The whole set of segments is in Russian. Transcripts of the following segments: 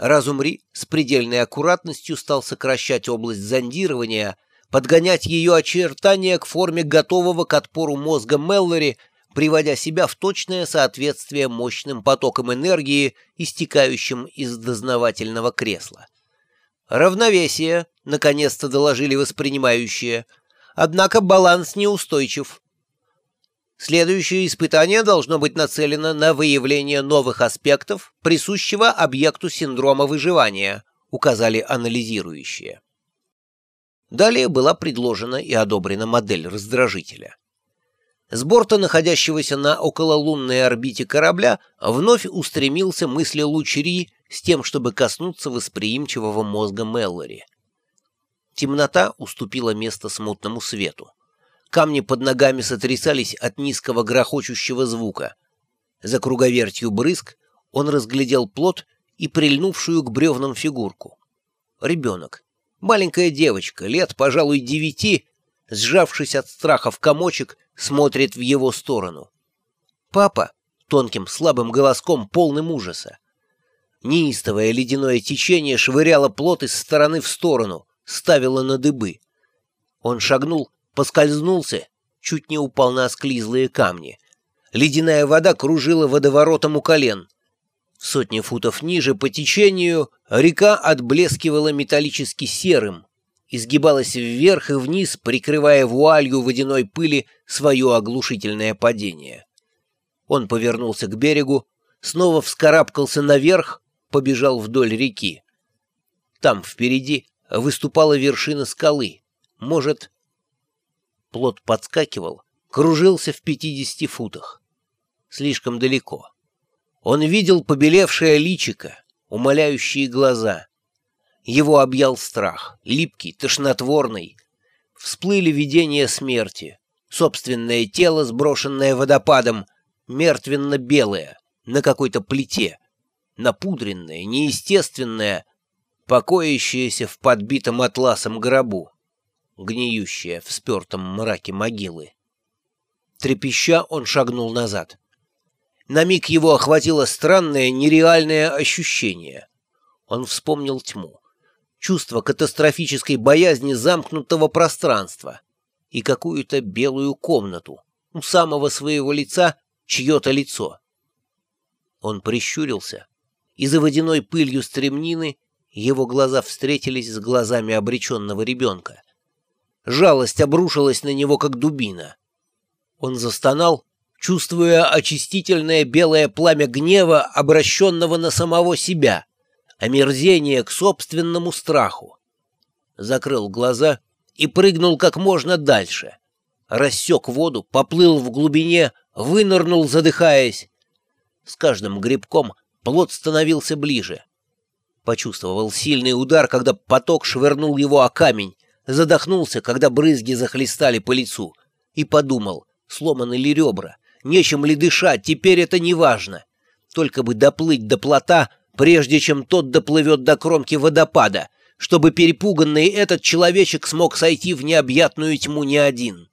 Разум Ри с предельной аккуратностью стал сокращать область зондирования, подгонять ее очертания к форме готового к отпору мозга Меллори, приводя себя в точное соответствие мощным потоком энергии, истекающим из дознавательного кресла. Равновесие, наконец-то доложили воспринимающие, однако баланс неустойчив. Следующее испытание должно быть нацелено на выявление новых аспектов, присущего объекту синдрома выживания, указали анализирующие. Далее была предложена и одобрена модель раздражителя. С борта находящегося на окололунной орбите корабля вновь устремился мыслелуч Ри с тем, чтобы коснуться восприимчивого мозга Меллори. Темнота уступила место смутному свету. Камни под ногами сотрясались от низкого грохочущего звука. За круговертью брызг он разглядел плод и прильнувшую к бревнам фигурку. Ребенок. Маленькая девочка, лет, пожалуй, девяти, сжавшись от страха в комочек, смотрит в его сторону. «Папа!» — тонким, слабым голоском, полным ужаса. Неистовое ледяное течение швыряло плод из стороны в сторону, ставило на дыбы. Он шагнул поскользнулся, чуть не упал на осклизлые камни. Ледяная вода кружила водоворотом у колен. В сотни футов ниже по течению река отблескивала металлически серым, изгибалась вверх и вниз, прикрывая вуалью водяной пыли свое оглушительное падение. Он повернулся к берегу, снова вскарабкался наверх, побежал вдоль реки. Там впереди выступала вершина скалы. Может, Плот подскакивал, кружился в пятидесяти футах. Слишком далеко. Он видел побелевшее личико, умоляющие глаза. Его объял страх, липкий, тошнотворный. Всплыли видения смерти. Собственное тело, сброшенное водопадом, мертвенно-белое, на какой-то плите, напудренное, неестественное, покоящееся в подбитом атласом гробу гниющая в спертом мраке могилы. Трепеща, он шагнул назад. На миг его охватило странное, нереальное ощущение. Он вспомнил тьму, чувство катастрофической боязни замкнутого пространства и какую-то белую комнату, у самого своего лица чье-то лицо. Он прищурился, и за водяной пылью стремнины его глаза встретились с глазами обреченного ребенка. Жалость обрушилась на него, как дубина. Он застонал, чувствуя очистительное белое пламя гнева, обращенного на самого себя, омерзение к собственному страху. Закрыл глаза и прыгнул как можно дальше. Рассек воду, поплыл в глубине, вынырнул, задыхаясь. С каждым грибком плод становился ближе. Почувствовал сильный удар, когда поток швырнул его о камень, задохнулся, когда брызги захлестали по лицу, и подумал, сломаны ли ребра, нечем ли дышать, теперь это не важно. Только бы доплыть до плота, прежде чем тот доплывет до кромки водопада, чтобы перепуганный этот человечек смог сойти в необъятную тьму не один.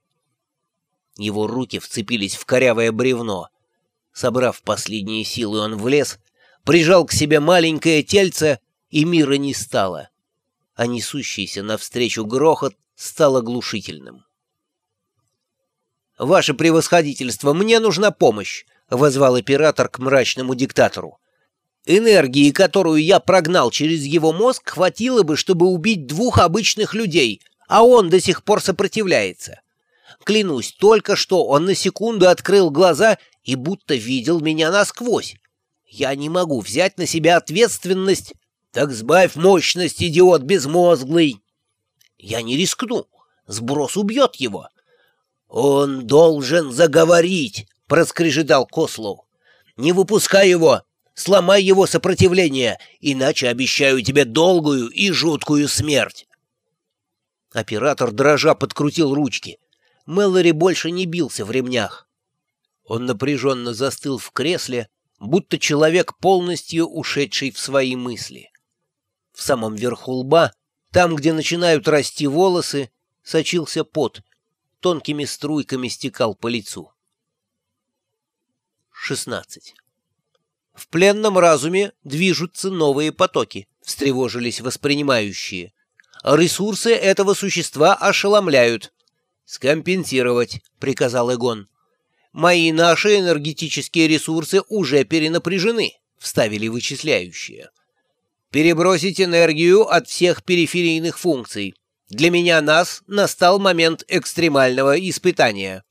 Его руки вцепились в корявое бревно. Собрав последние силы, он влез, прижал к себе маленькое тельце, и мира не стало а несущийся навстречу грохот стал оглушительным. «Ваше превосходительство, мне нужна помощь!» — возвал оператор к мрачному диктатору. «Энергии, которую я прогнал через его мозг, хватило бы, чтобы убить двух обычных людей, а он до сих пор сопротивляется. Клянусь, только что он на секунду открыл глаза и будто видел меня насквозь. Я не могу взять на себя ответственность так сбавь мощность, идиот безмозглый. Я не рискну. Сброс убьет его. Он должен заговорить, проскрежетал Кослоу. Не выпускай его. Сломай его сопротивление, иначе обещаю тебе долгую и жуткую смерть. Оператор дрожа подкрутил ручки. Мэлори больше не бился в ремнях. Он напряженно застыл в кресле, будто человек, полностью ушедший в свои мысли. В самом верху лба, там, где начинают расти волосы, сочился пот, тонкими струйками стекал по лицу. 16. В пленном разуме движутся новые потоки, встревожились воспринимающие. Ресурсы этого существа ошеломляют. «Скомпенсировать», — приказал Эгон. «Мои наши энергетические ресурсы уже перенапряжены», — вставили вычисляющие. «Перебросить энергию от всех периферийных функций. Для меня нас настал момент экстремального испытания».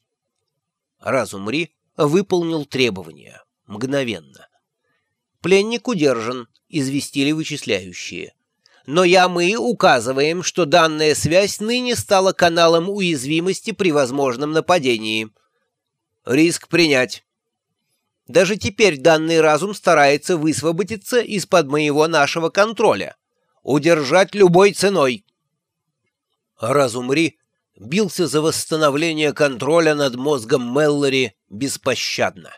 Разум Ри выполнил требования. Мгновенно. «Пленник удержан», — известили вычисляющие но я мы указываем, что данная связь ныне стала каналом уязвимости при возможном нападении. Риск принять. Даже теперь данный разум старается высвободиться из-под моего нашего контроля. Удержать любой ценой. Разум Ри бился за восстановление контроля над мозгом Меллори беспощадно.